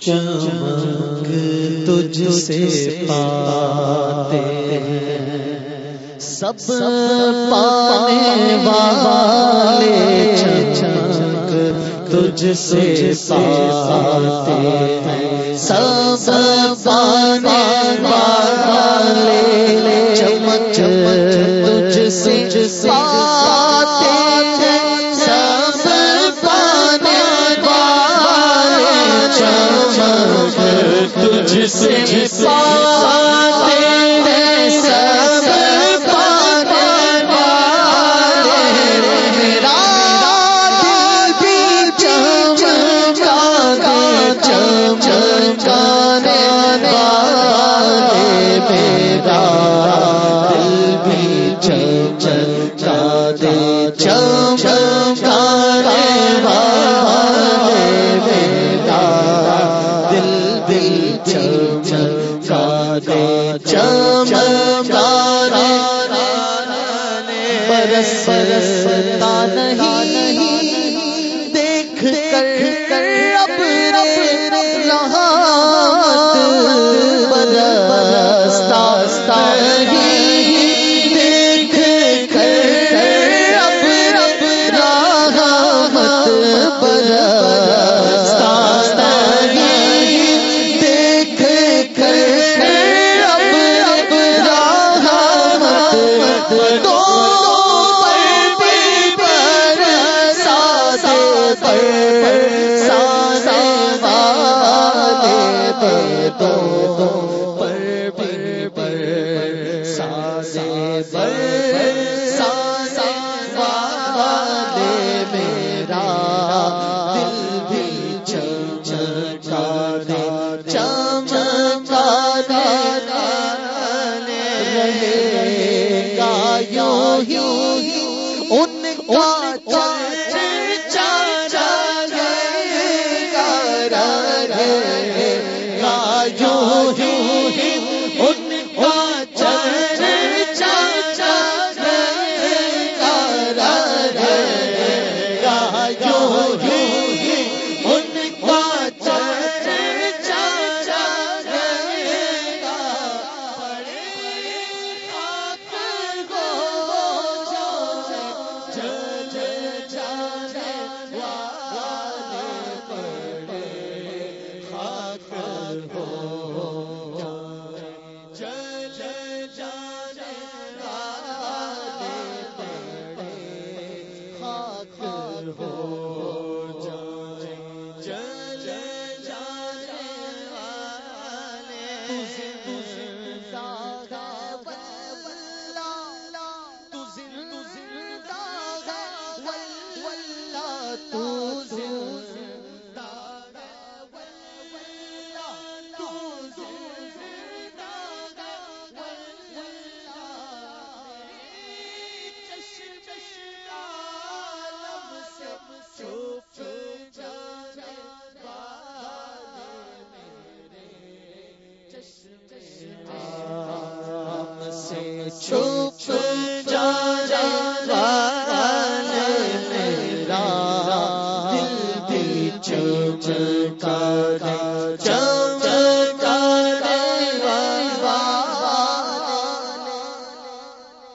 چمک تجھ سے پاتے سب پانے والے چمک تجھ سے پاتے سب پانے والے چمک تجھ سے پاتے جس سے پاتے برستا نہیں دیکھ کر کر اب برستا میرا دل بھی چمچا دے چمچا دے رہے گا یوں ہی ان کا جانے والے۔ چھو